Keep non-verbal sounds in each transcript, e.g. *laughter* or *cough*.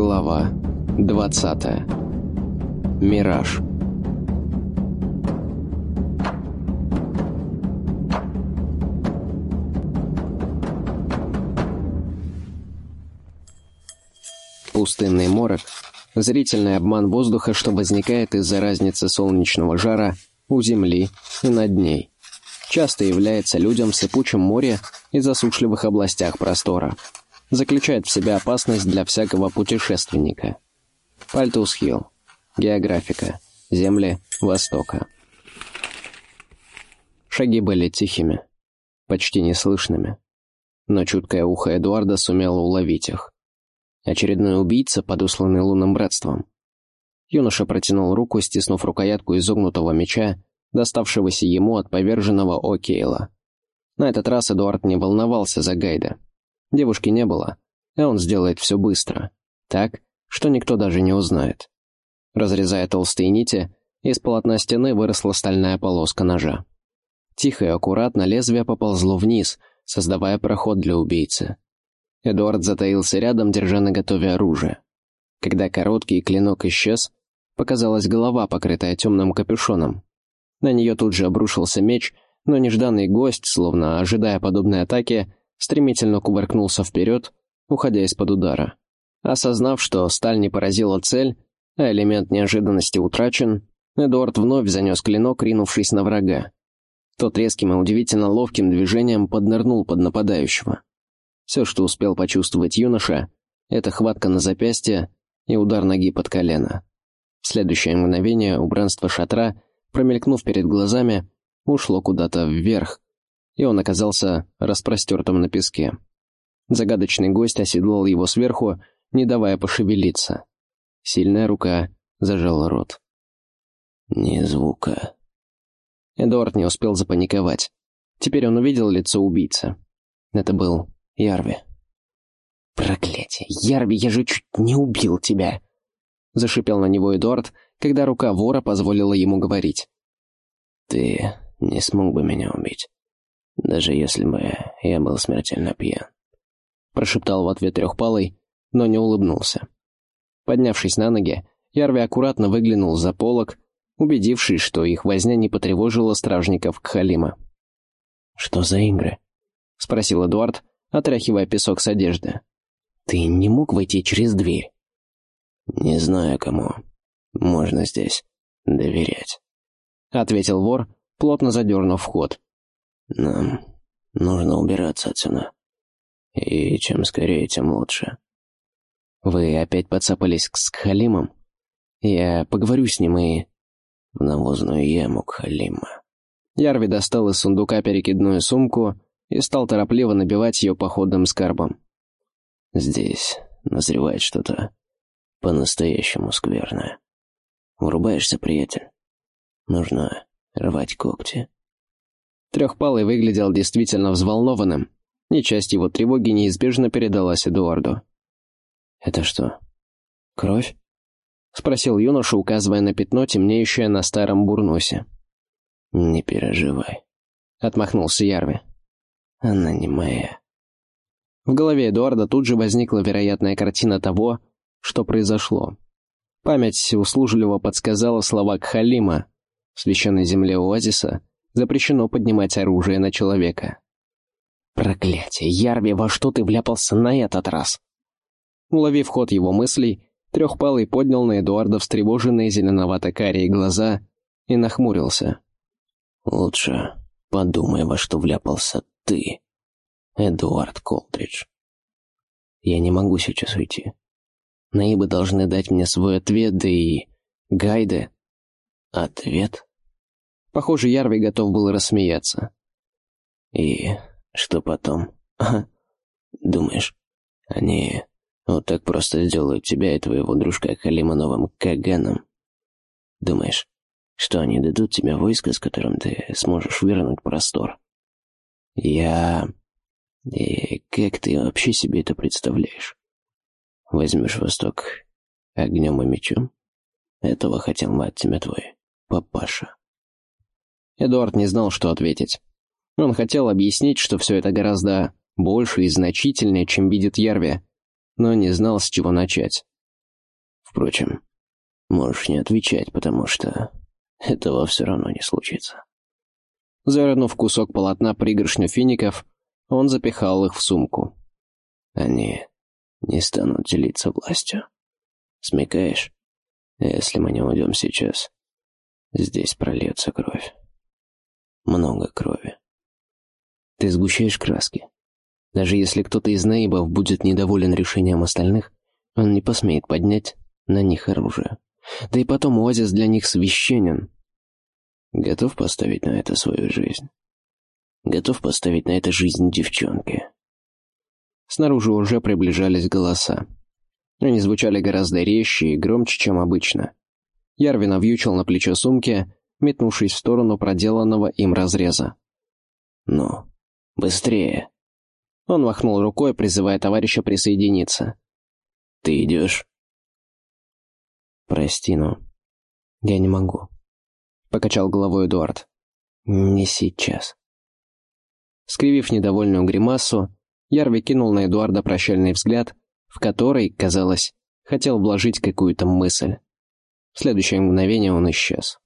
Глава 20. Мираж. Пустынный морок – зрительный обман воздуха, что возникает из-за разницы солнечного жара у Земли и над ней. Часто является людям в сыпучем море и засушливых областях простора. Заключает в себе опасность для всякого путешественника. Пальтус Хилл. Географика. Земли Востока. Шаги были тихими, почти неслышными. Но чуткое ухо Эдуарда сумело уловить их. Очередной убийца, подосланный лунным братством. Юноша протянул руку, стиснув рукоятку изогнутого меча, доставшегося ему от поверженного О'Кейла. На этот раз Эдуард не волновался за Гайда. Девушки не было, а он сделает все быстро. Так, что никто даже не узнает. Разрезая толстые нити, из полотна стены выросла стальная полоска ножа. Тихо и аккуратно лезвие поползло вниз, создавая проход для убийцы. Эдуард затаился рядом, держа наготове оружие. Когда короткий клинок исчез, показалась голова, покрытая темным капюшоном. На нее тут же обрушился меч, но нежданный гость, словно ожидая подобной атаки, стремительно кувыркнулся вперед, уходя из-под удара. Осознав, что сталь не поразила цель, а элемент неожиданности утрачен, Эдуард вновь занес клинок, ринувшись на врага. Тот резким и удивительно ловким движением поднырнул под нападающего. Все, что успел почувствовать юноша, это хватка на запястье и удар ноги под колено. В следующее мгновение убранство шатра, промелькнув перед глазами, ушло куда-то вверх, и он оказался распростертым на песке. Загадочный гость оседлал его сверху, не давая пошевелиться. Сильная рука зажала рот. «Ни звука». Эдуард не успел запаниковать. Теперь он увидел лицо убийцы. Это был Ярви. «Проклятие! Ярви, я же чуть не убил тебя!» Зашипел на него Эдуард, когда рука вора позволила ему говорить. «Ты не смог бы меня убить даже если бы я был смертельно пьян. Прошептал в ответ трехпалый, но не улыбнулся. Поднявшись на ноги, Ярви аккуратно выглянул за полок, убедившись, что их возня не потревожила стражников Кхалима. «Что за игры?» — спросил Эдуард, отряхивая песок с одежды. «Ты не мог войти через дверь?» «Не знаю, кому можно здесь доверять», — ответил вор, плотно задернув вход. Нам нужно убираться отсюда. И чем скорее, тем лучше. Вы опять подцапались к Скхалимам? Я поговорю с ним и... В навозную яму Кхалима. Ярви достал из сундука перекидную сумку и стал торопливо набивать ее походным скарбом. Здесь назревает что-то по-настоящему скверное. Врубаешься, приятель? Нужно рвать когти. Трехпалый выглядел действительно взволнованным, и часть его тревоги неизбежно передалась Эдуарду. «Это что, кровь?» — спросил юноша, указывая на пятно, темнеющее на старом бурносе. «Не переживай», — отмахнулся Ярви. «Она не моя». В голове Эдуарда тут же возникла вероятная картина того, что произошло. Память услужливо подсказала слова Кхалима, священной земле оазиса, Запрещено поднимать оружие на человека. Проклятие, Ярви, во что ты вляпался на этот раз? Уловив ход его мыслей, Трехпалый поднял на Эдуарда встревоженные зеленовато-карие глаза и нахмурился. «Лучше подумай, во что вляпался ты, Эдуард Колдридж. Я не могу сейчас уйти. Наибы должны дать мне свой ответ, да и... Гайды...» «Ответ?» Похоже, Ярви готов был рассмеяться. «И что потом? Ага. Думаешь, они вот так просто сделают тебя и твоего дружка Халима новым Каганом? Думаешь, что они дадут тебе войско, с которым ты сможешь вернуть простор? Я... И как ты вообще себе это представляешь? Возьмешь Восток огнем и мечом? Этого хотел мать тебя твой папаша. Эдуард не знал, что ответить. Он хотел объяснить, что все это гораздо больше и значительнее, чем видит Ярви, но не знал, с чего начать. Впрочем, можешь не отвечать, потому что этого все равно не случится». Завернув кусок полотна пригоршню фиников, он запихал их в сумку. «Они не станут делиться властью. Смекаешь? Если мы не уйдем сейчас, здесь прольется кровь. Много крови. Ты сгущаешь краски. Даже если кто-то из наибов будет недоволен решением остальных, он не посмеет поднять на них оружие. Да и потом оазис для них священен. Готов поставить на это свою жизнь? Готов поставить на это жизнь девчонки? Снаружи уже приближались голоса. Они звучали гораздо резче и громче, чем обычно. Ярвин навьючил на плечо сумки, метнувшись в сторону проделанного им разреза. «Ну, быстрее!» Он махнул рукой, призывая товарища присоединиться. «Ты идешь?» «Прости, но я не могу», — покачал головой Эдуард. «Не сейчас». Скривив недовольную гримасу, Ярви кинул на Эдуарда прощальный взгляд, в который, казалось, хотел вложить какую-то мысль. В следующее мгновение он исчез.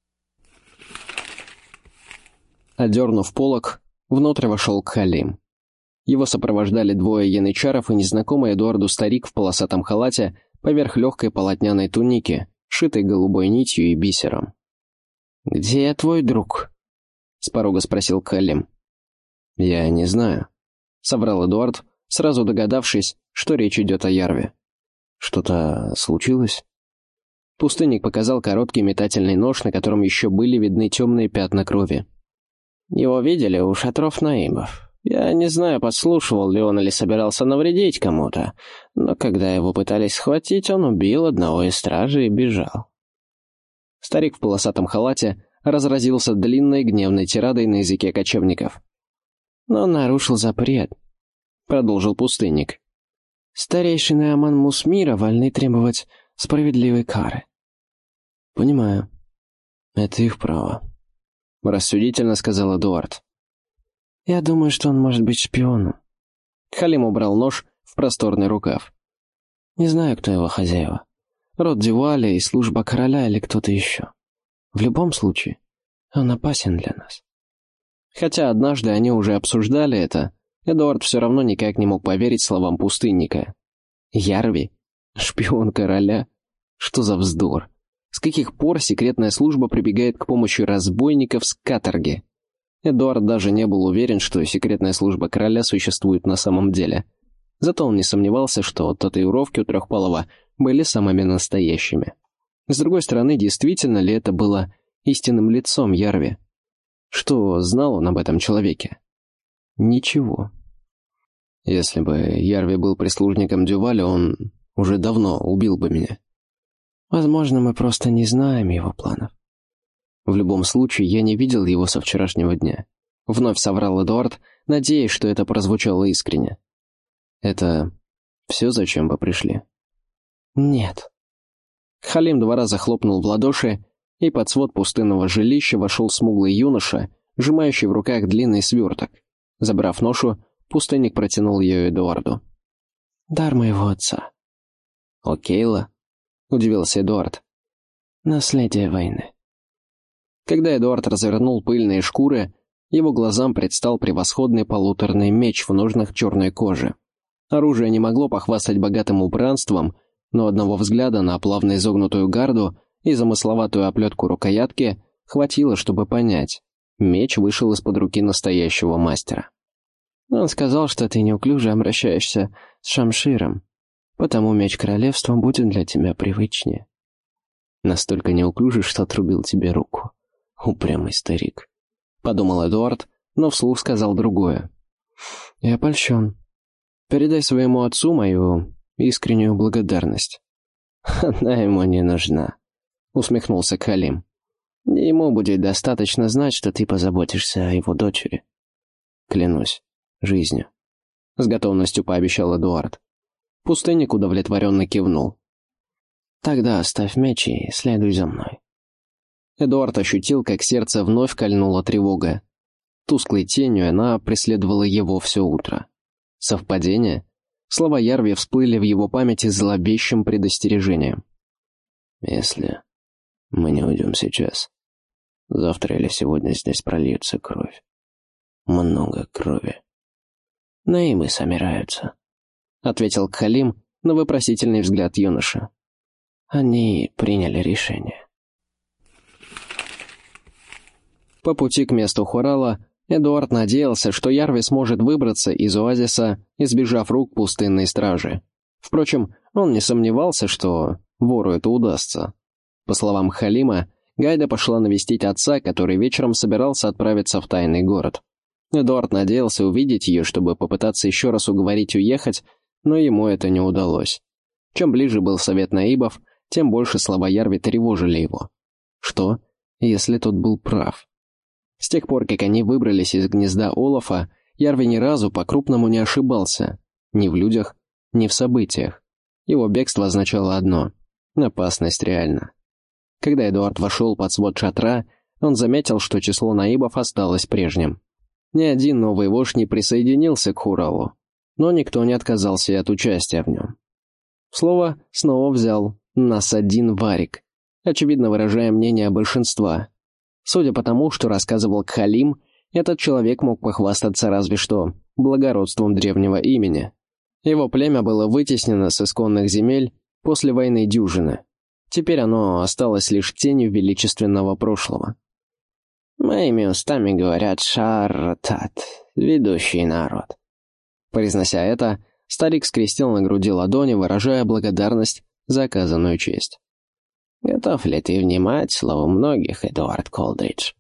Одернув полок, внутрь вошел Кхалим. Его сопровождали двое янычаров и незнакомый Эдуарду старик в полосатом халате поверх легкой полотняной туники, шитой голубой нитью и бисером. «Где твой друг?» — с порога спросил Калим. «Я не знаю», — соврал Эдуард, сразу догадавшись, что речь идет о Ярве. «Что-то случилось?» Пустынник показал короткий метательный нож, на котором еще были видны темные пятна крови. «Его видели у шатров наимов. Я не знаю, подслушивал ли он или собирался навредить кому-то, но когда его пытались схватить, он убил одного из стражей и бежал». Старик в полосатом халате разразился длинной гневной тирадой на языке кочевников. «Но нарушил запрет», — продолжил пустынник. «Старейшины Аман Мусмира вольны требовать справедливой кары». «Понимаю. Это их право», — рассудительно сказал Эдуард. «Я думаю, что он может быть шпионом». Халим убрал нож в просторный рукав. «Не знаю, кто его хозяева. Род Дюваля и служба короля или кто-то еще. В любом случае, он опасен для нас». Хотя однажды они уже обсуждали это, Эдуард все равно никак не мог поверить словам пустынника. «Ярви? Шпион короля? Что за вздор? С каких пор секретная служба прибегает к помощи разбойников с каторги?» Эдуард даже не был уверен, что секретная служба короля существует на самом деле. Зато он не сомневался, что татуировки у Трехпалова были самыми настоящими. С другой стороны, действительно ли это было истинным лицом Ярви? Что знал он об этом человеке? Ничего. Если бы Ярви был прислужником Дюваля, он уже давно убил бы меня. Возможно, мы просто не знаем его планов. В любом случае, я не видел его со вчерашнего дня. Вновь соврал Эдуард, надеясь, что это прозвучало искренне. Это все, зачем вы пришли? Нет. Халим два раза хлопнул в ладоши, и под свод пустынного жилища вошел смуглый юноша, сжимающий в руках длинный сверток. Забрав ношу, пустынник протянул ее Эдуарду. «Дар моего отца». «Окейла?» — удивился Эдуард. «Наследие войны». Когда Эдуард развернул пыльные шкуры, его глазам предстал превосходный полуторный меч в ножнах черной кожи. Оружие не могло похвастать богатым убранством, но одного взгляда на плавно изогнутую гарду и замысловатую оплетку рукоятки хватило, чтобы понять. Меч вышел из-под руки настоящего мастера. Он сказал, что ты неуклюже обращаешься с шамширом, потому меч королевства будет для тебя привычнее. Настолько неуклюже, что отрубил тебе руку. Упрямый старик. Подумал Эдуард, но вслух сказал другое. Я польщен. Передай своему отцу мою искреннюю благодарность. Она ему не нужна, усмехнулся Калим. Ему будет достаточно знать, что ты позаботишься о его дочери. Клянусь, жизнью. С готовностью пообещал Эдуард. Пустынник удовлетворенно кивнул. «Тогда оставь меч и следуй за мной». Эдуард ощутил, как сердце вновь кольнула тревога. Тусклой тенью она преследовала его все утро. Совпадение? Слова Ярви всплыли в его памяти зловещим предостережением. Если мы не уйдем сейчас, завтра или сегодня здесь прольется кровь. Много крови. Наимы собираются, — ответил Кхалим на вопросительный взгляд юноша. Они приняли решение. По пути к месту Хурала Эдуард надеялся, что Ярви сможет выбраться из оазиса, избежав рук пустынной стражи. Впрочем, он не сомневался, что вору это удастся. По словам Халима, Гайда пошла навестить отца, который вечером собирался отправиться в тайный город. Эдуард надеялся увидеть ее, чтобы попытаться еще раз уговорить уехать, но ему это не удалось. Чем ближе был совет наибов, тем больше слова Ярви тревожили его. Что, если тот был прав? С тех пор, как они выбрались из гнезда Олафа, Ярви ни разу по-крупному не ошибался. Ни в людях, ни в событиях. Его бегство означало одно — опасность реальна. Когда Эдуард вошел под свод шатра, он заметил, что число наибов осталось прежним. Ни один новый вождь не присоединился к Хуралу, но никто не отказался от участия в нем. Слово снова взял нас один Варик, очевидно выражая мнение большинства, Судя по тому, что рассказывал Кхалим, этот человек мог похвастаться разве что благородством древнего имени. Его племя было вытеснено с исконных земель после войны дюжины. Теперь оно осталось лишь тенью величественного прошлого. «Моими устами говорят Шарратат, ведущий народ». Произнося это, старик скрестил на груди ладони, выражая благодарность за оказанную честь. Готов ли ты внимать слову многих, Эдуард Колдридж?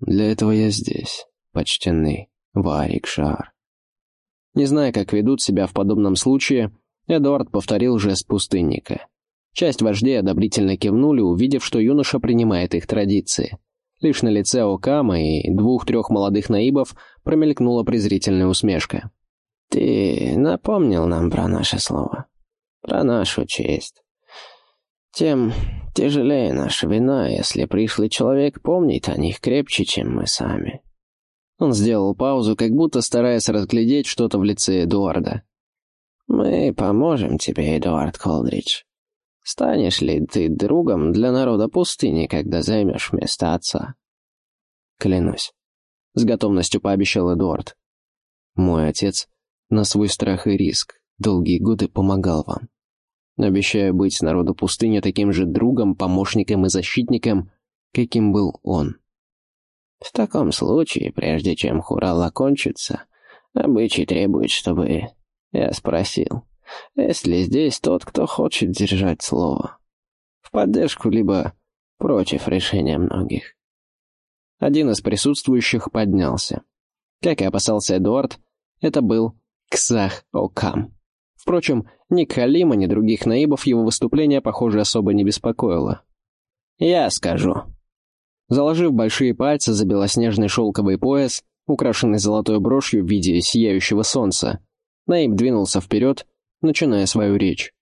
Для этого я здесь, почтенный Варик Шар. Не зная, как ведут себя в подобном случае, Эдуард повторил жест пустынника. Часть вождей одобрительно кивнули, увидев, что юноша принимает их традиции. Лишь на лице Окама и двух-трех молодых наибов промелькнула презрительная усмешка. «Ты напомнил нам про наше слово, про нашу честь тем тяжелее наша вина, если пришлый человек помнит о них крепче, чем мы сами». Он сделал паузу, как будто стараясь разглядеть что-то в лице Эдуарда. «Мы поможем тебе, Эдуард Колдридж. Станешь ли ты другом для народа пустыни, когда займешь место отца?» «Клянусь», — с готовностью пообещал Эдуард. «Мой отец на свой страх и риск долгие годы помогал вам. Обещаю быть народу пустыни таким же другом, помощником и защитником, каким был он. В таком случае, прежде чем хурал окончится, обычай требует, чтобы я спросил, есть ли здесь тот, кто хочет держать слово. В поддержку либо против решения многих. Один из присутствующих поднялся. Как и опасался Эдуард, это был Ксах Окам. Впрочем, ни Калима, ни других наибов его выступление, похоже, особо не беспокоило. «Я скажу». Заложив большие пальцы за белоснежный шелковый пояс, украшенный золотой брошью в виде сияющего солнца, Наиб двинулся вперед, начиная свою речь.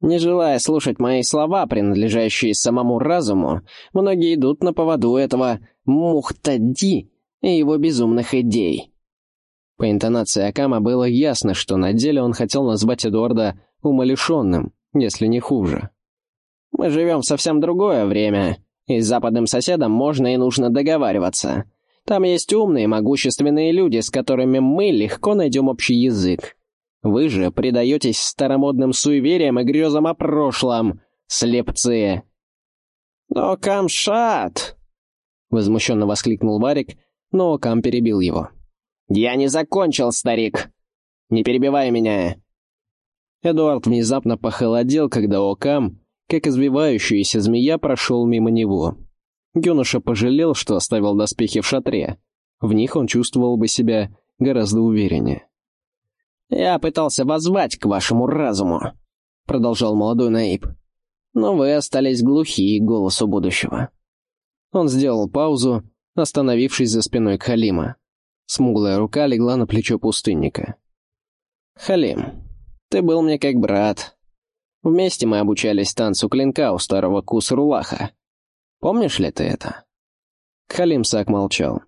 Не желая слушать мои слова, принадлежащие самому разуму, многие идут на поводу этого Мухтади и его безумных идей. По интонации Акама было ясно, что на деле он хотел назвать Эдуарда умалишенным, если не хуже. «Мы живем в совсем другое время, и с западным соседом можно и нужно договариваться. Там есть умные, могущественные люди, с которыми мы легко найдем общий язык. Вы же предаетесь старомодным суевериям и грезам о прошлом, слепцы!» «Но Камшат!» — возмущенно воскликнул Варик, но Кам перебил его. «Я не закончил, старик! Не перебивай меня!» Эдуард внезапно похолодел, когда Окам, как извивающаяся змея, прошел мимо него. Юноша пожалел, что оставил доспехи в шатре. В них он чувствовал бы себя гораздо увереннее. «Я пытался воззвать к вашему разуму», — продолжал молодой Наиб. «Но вы остались глухи голосу будущего». Он сделал паузу, остановившись за спиной Халима. Смуглая рука легла на плечо пустынника. «Халим, ты был мне как брат. Вместе мы обучались танцу клинка у старого Кусрулаха. Помнишь ли ты это?» Халим Сак молчал.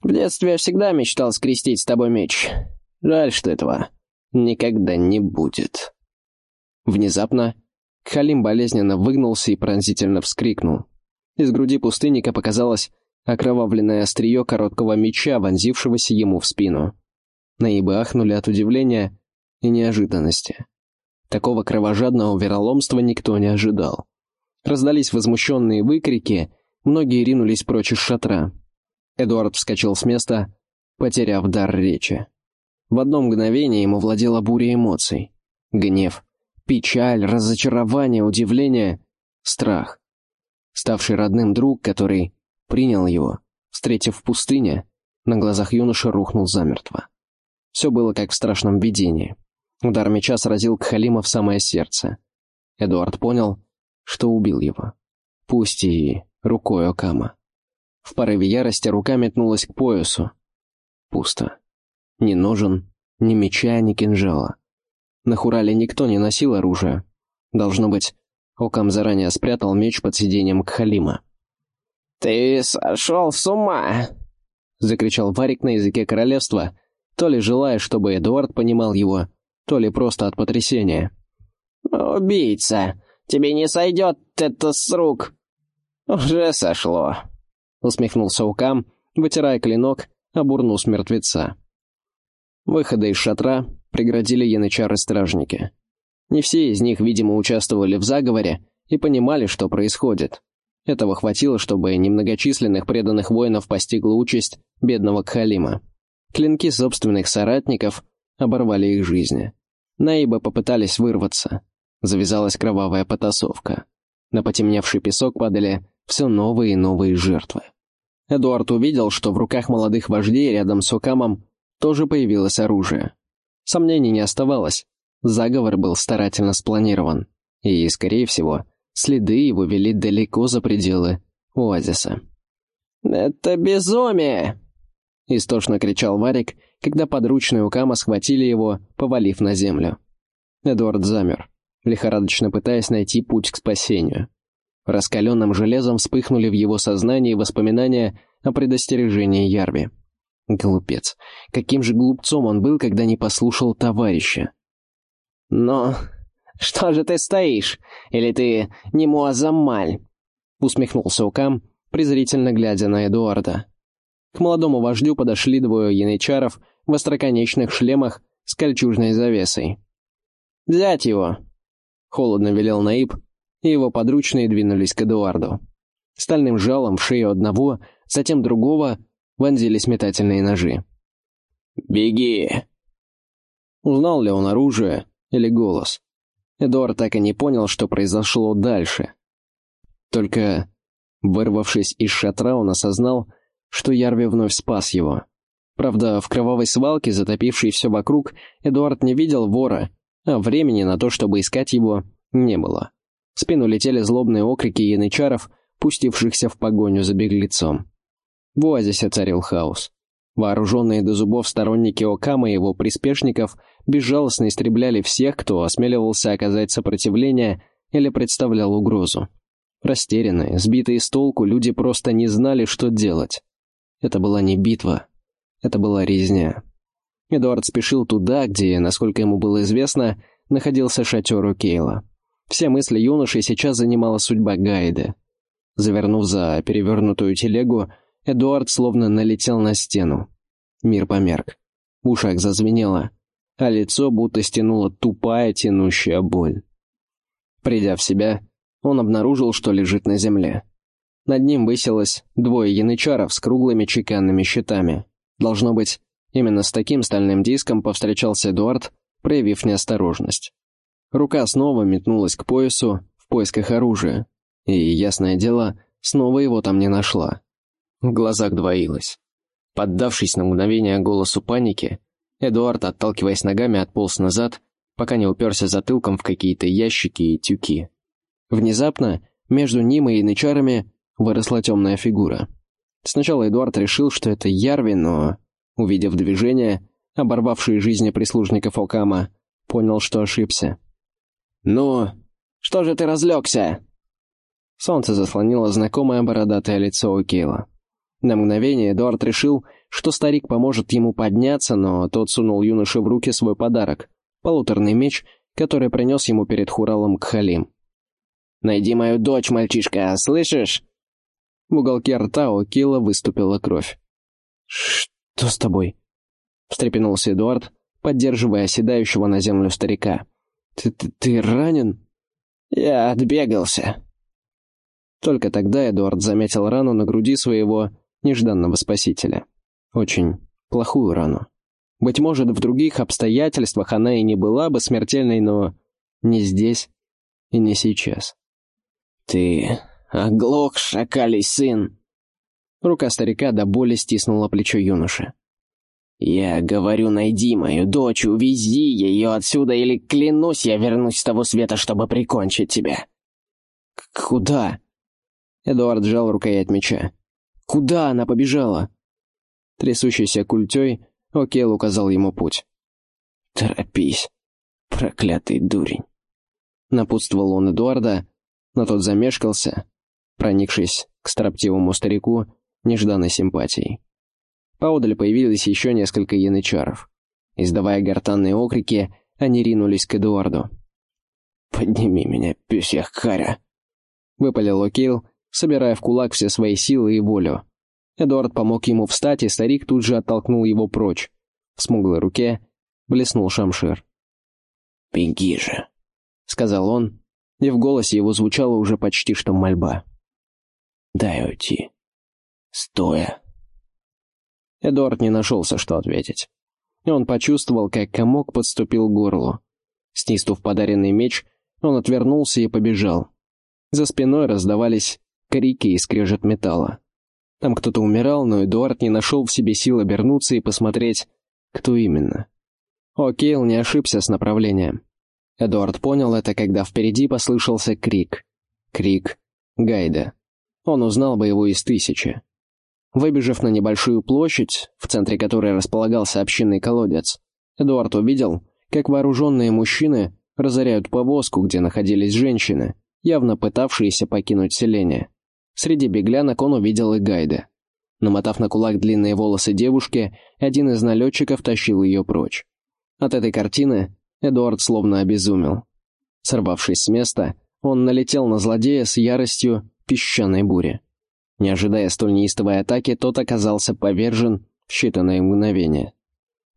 «В детстве я всегда мечтал скрестить с тобой меч. Жаль, что этого никогда не будет». Внезапно Халим болезненно выгнулся и пронзительно вскрикнул. Из груди пустынника показалось окровавленное острие короткого меча, вонзившегося ему в спину. Наибы ахнули от удивления и неожиданности. Такого кровожадного вероломства никто не ожидал. Раздались возмущенные выкрики, многие ринулись прочь из шатра. Эдуард вскочил с места, потеряв дар речи. В одно мгновение ему владела буря эмоций. Гнев, печаль, разочарование, удивление, страх. Ставший родным друг, который принял его, встретив в пустыне, на глазах юноши рухнул замертво. Все было как в страшном видении. Удар меча сразил Кхалима в самое сердце. Эдуард понял, что убил его. Пусть и рукой Окама. В порыве ярости рука метнулась к поясу. Пусто. Ни ножен, ни меча, ни кинжала. На Хурале никто не носил оружие. Должно быть, Окам заранее спрятал меч под сиденьем Кхалима. «Ты сошел с ума!» — закричал Варик на языке королевства, то ли желая, чтобы Эдуард понимал его, то ли просто от потрясения. «Убийца! Тебе не сойдет это с рук!» «Уже сошло!» — усмехнулся Укам, вытирая клинок об урну с мертвеца. Выходы из шатра преградили янычары-стражники. Не все из них, видимо, участвовали в заговоре и понимали, что происходит. Этого хватило, чтобы немногочисленных преданных воинов постигла участь бедного Кхалима. Клинки собственных соратников оборвали их жизни. Наибы попытались вырваться. Завязалась кровавая потасовка. На потемневший песок падали все новые и новые жертвы. Эдуард увидел, что в руках молодых вождей рядом с Окамом тоже появилось оружие. Сомнений не оставалось. Заговор был старательно спланирован. И, скорее всего, следы его вели далеко за пределы оазиса. «Это безумие!» — истошно кричал Варик, когда подручные Укама схватили его, повалив на землю. Эдуард замер, лихорадочно пытаясь найти путь к спасению. Раскаленным железом вспыхнули в его сознании воспоминания о предостережении Ярви. Глупец. Каким же глупцом он был, когда не послушал товарища? «Но что же ты стоишь? Или ты не Муазаммаль?» Усмехнулся Укам, презрительно глядя на Эдуарда. К молодому вождю подошли двое янычаров в остроконечных шлемах с кольчужной завесой. «Взять его!» — холодно велел Наиб, и его подручные двинулись к Эдуарду. Стальным жалом в шею одного, затем другого вонзились метательные ножи. «Беги!» Узнал ли он оружие или голос? Эдуард так и не понял, что произошло дальше. Только, вырвавшись из шатра, он осознал, что Ярви вновь спас его. Правда, в кровавой свалке, затопившей все вокруг, Эдуард не видел вора, а времени на то, чтобы искать его, не было. В спину летели злобные окрики янычаров, пустившихся в погоню за беглецом. В оазисе царил хаос. Вооруженные до зубов сторонники Окама и его приспешников безжалостно истребляли всех, кто осмеливался оказать сопротивление или представлял угрозу. Растерянные, сбитые с толку, люди просто не знали, что делать. Это была не битва. Это была резня. Эдуард спешил туда, где, насколько ему было известно, находился шатер у Кейла. Все мысли юноши сейчас занимала судьба Гайды. Завернув за перевернутую телегу, Эдуард словно налетел на стену. Мир померк. В ушах зазвенело, а лицо будто стянула тупая тянущая боль. Придя в себя, он обнаружил, что лежит на земле. Над ним высилось двое янычаров с круглыми чеканными щитами. Должно быть, именно с таким стальным диском повстречался Эдуард, проявив неосторожность. Рука снова метнулась к поясу в поисках оружия, и, ясное дело, снова его там не нашла. В глазах двоилось. Поддавшись на мгновение голосу паники, Эдуард, отталкиваясь ногами, отполз назад, пока не уперся затылком в какие-то ящики и тюки. Внезапно между ним и янычарами выросла темная фигура. Сначала Эдуард решил, что это Ярви, но, увидев движение, оборвавшие жизни прислужников Окама, понял, что ошибся. «Ну, что же ты разлегся?» Солнце заслонило знакомое бородатое лицо Окейла. На мгновение Эдуард решил, что старик поможет ему подняться, но тот сунул юноше в руки свой подарок — полуторный меч, который принес ему перед Хуралом Кхалим. Найди мою дочь, мальчишка, слышишь?» В уголке рта у Килла выступила кровь. «Что с тобой?» — встрепенулся Эдуард, поддерживая оседающего на землю старика. «Ты, ты, ты ранен?» «Я отбегался». Только тогда Эдуард заметил рану на груди своего нежданного спасителя. Очень плохую рану. Быть может, в других обстоятельствах она и не была бы смертельной, но не здесь и не сейчас. «Ты оглох, шакалий сын!» Рука старика до боли стиснула плечо юноши. «Я говорю, найди мою дочь, увези ее отсюда, или, клянусь, я вернусь с того света, чтобы прикончить тебя». «Куда?» Эдуард сжал рукоять меча. «Куда она побежала?» Трясущийся культей, Окел указал ему путь. «Торопись, проклятый дурень!» Напутствовал он Эдуарда, но тот замешкался, проникшись к строптивому старику нежданной симпатией. Поодаль появилось еще несколько янычаров. Издавая гортанные окрики, они ринулись к Эдуарду. «Подними меня, пёсья харя!» — выпалил Окейл, собирая в кулак все свои силы и волю. Эдуард помог ему встать, и старик тут же оттолкнул его прочь. В смуглой руке блеснул шамшир. «Беги же», — сказал он, и в голосе его звучала уже почти что мольба. «Дай уйти. Стоя». Эдуард не нашелся, что ответить. Он почувствовал, как комок подступил к горлу. Снистув подаренный меч, он отвернулся и побежал. За спиной раздавались крики и скрежет металла. Там кто-то умирал, но Эдуард не нашел в себе сил обернуться и посмотреть, кто именно. О'Кейл не ошибся с направлением. Эдуард понял это, когда впереди послышался крик. Крик Гайда. Он узнал бы его из тысячи. Выбежав на небольшую площадь, в центре которой располагался общинный колодец, Эдуард увидел, как вооруженные мужчины разоряют повозку, где находились женщины, явно пытавшиеся покинуть селение. Среди беглянок он увидел и Гайда. Намотав на кулак длинные волосы девушки, один из налетчиков тащил ее прочь. От этой картины Эдуард словно обезумел. Сорвавшись с места, он налетел на злодея с яростью песчаной бури. Не ожидая столь неистовой атаки, тот оказался повержен в считанные мгновения.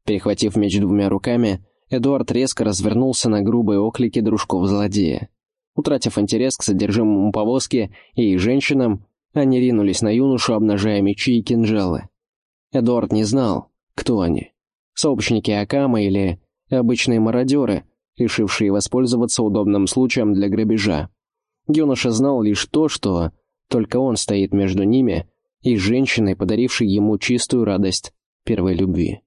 Перехватив меч двумя руками, Эдуард резко развернулся на грубые оклики дружков злодея. Утратив интерес к содержимому повозки и женщинам, они ринулись на юношу, обнажая мечи и кинжалы. Эдуард не знал, кто они. Сообщники Акама или обычные мародеры, решившие воспользоваться удобным случаем для грабежа. Юноша знал лишь то, что только он стоит между ними и женщиной, подарившей ему чистую радость первой любви.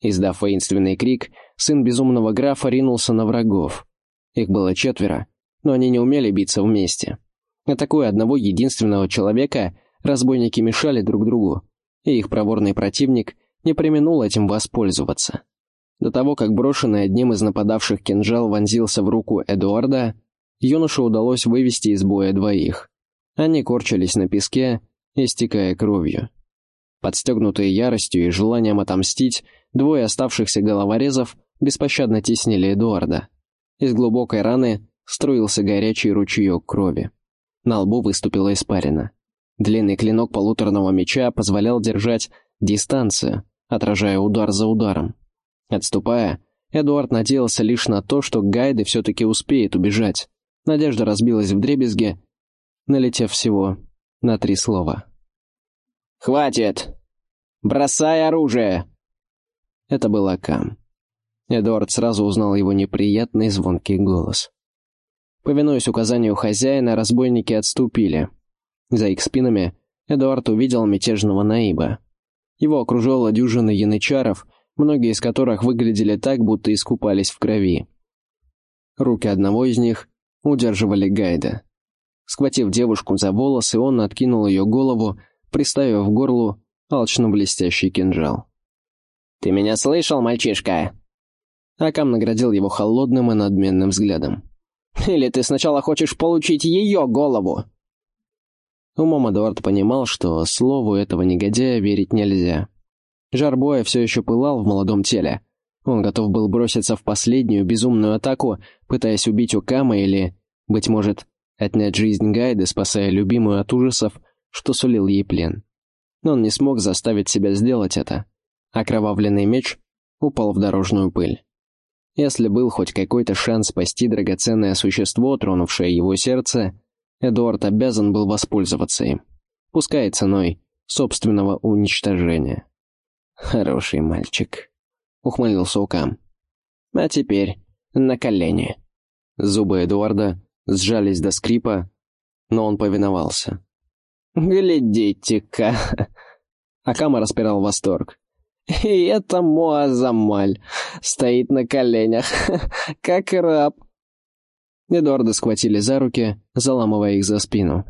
Издав воинственный крик, сын безумного графа ринулся на врагов. Их было четверо, но они не умели биться вместе. Атакуя одного единственного человека, разбойники мешали друг другу, и их проворный противник не применул этим воспользоваться. До того, как брошенный одним из нападавших кинжал вонзился в руку Эдуарда, юноше удалось вывести из боя двоих. Они корчились на песке, истекая кровью. Подстегнутые яростью и желанием отомстить, двое оставшихся головорезов беспощадно теснили Эдуарда. Из глубокой раны струился горячий ручеек крови. На лбу выступила испарина. Длинный клинок полуторного меча позволял держать дистанцию, отражая удар за ударом. Отступая, Эдуард надеялся лишь на то, что Гайды все-таки успеет убежать. Надежда разбилась в дребезге, налетев всего на три слова. «Хватит! Бросай оружие!» Это был Акам. Эдуард сразу узнал его неприятный звонкий голос. Повинуясь указанию хозяина, разбойники отступили. За их спинами Эдуард увидел мятежного Наиба. Его окружала дюжина янычаров, многие из которых выглядели так, будто искупались в крови. Руки одного из них удерживали Гайда. Схватив девушку за волосы, он откинул ее голову, приставив к горлу алчно блестящий кинжал. «Ты меня слышал, мальчишка?» Акам наградил его холодным и надменным взглядом. Или ты сначала хочешь получить ее голову?» Умом Эдуард понимал, что слову этого негодяя верить нельзя. Жар боя все еще пылал в молодом теле. Он готов был броситься в последнюю безумную атаку, пытаясь убить Укама или, быть может, отнять жизнь Гайды, спасая любимую от ужасов, что сулил ей плен. Но он не смог заставить себя сделать это. Окровавленный меч упал в дорожную пыль. Если был хоть какой-то шанс спасти драгоценное существо, тронувшее его сердце, Эдуард обязан был воспользоваться им, пускай ценой собственного уничтожения. «Хороший мальчик», — ухмылился Укам. «А теперь на колени». Зубы Эдуарда сжались до скрипа, но он повиновался. «Глядите-ка!» *laughs* Акама распирал восторг. «И это Муазамаль стоит на коленях, *laughs* как раб!» Эдуарда схватили за руки, заламывая их за спину.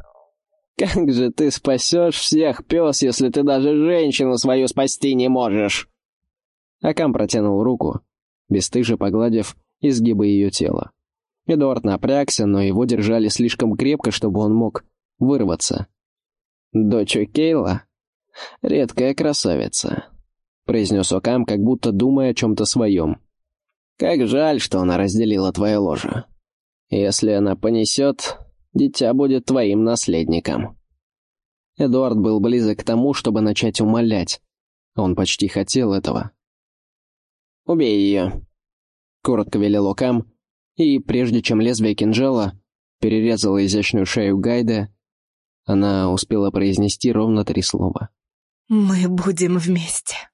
«Как же ты спасешь всех, пес, если ты даже женщину свою спасти не можешь?» Акам протянул руку, бесстыже погладив изгибы ее тела. Эдуард напрягся, но его держали слишком крепко, чтобы он мог вырваться. «Дочь Кейла? Редкая красавица», — произнес Окам, как будто думая о чем-то своем. «Как жаль, что она разделила твое ложе. Если она понесет, дитя будет твоим наследником». Эдуард был близок к тому, чтобы начать умолять. Он почти хотел этого. «Убей ее», — коротко велел Окам, и, прежде чем лезвие кинжала перерезало изящную шею Гайда, она успела произнести ровно три слова. «Мы будем вместе».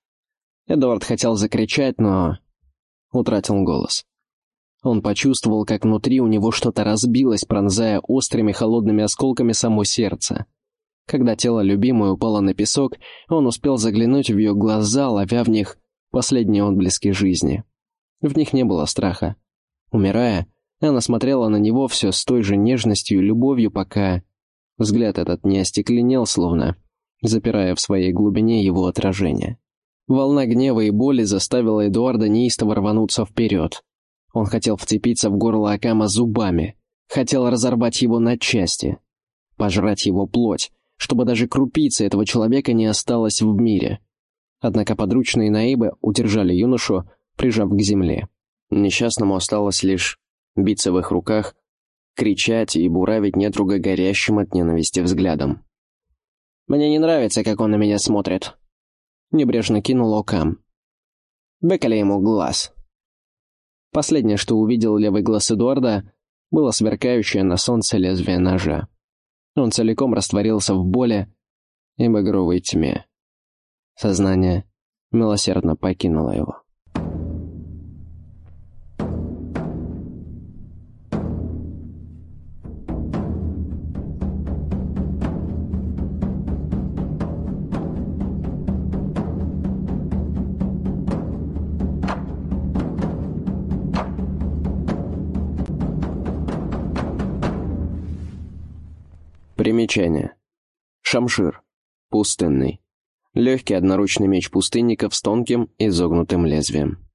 Эдуард хотел закричать, но утратил голос. Он почувствовал, как внутри у него что-то разбилось, пронзая острыми холодными осколками само сердце. Когда тело любимой упало на песок, он успел заглянуть в ее глаза, ловя в них последние отблески жизни. В них не было страха. Умирая, она смотрела на него все с той же нежностью и любовью, пока... Взгляд этот не остекленел, словно запирая в своей глубине его отражение. Волна гнева и боли заставила Эдуарда неистово рвануться вперед. Он хотел вцепиться в горло Акама зубами, хотел разорвать его на части, пожрать его плоть, чтобы даже крупицы этого человека не осталось в мире. Однако подручные Наибы удержали юношу, прижав к земле. Несчастному осталось лишь биться в их руках, кричать и буравить недруга горящим от ненависти взглядом. «Мне не нравится, как он на меня смотрит», — небрежно кинул Окам. «Выколи ему глаз». Последнее, что увидел левый глаз Эдуарда, было сверкающее на солнце лезвие ножа. Он целиком растворился в боли и багровой тьме. Сознание милосердно покинуло его. Примечание. Шамшир. Пустынный. Легкий одноручный меч пустынников с тонким изогнутым лезвием.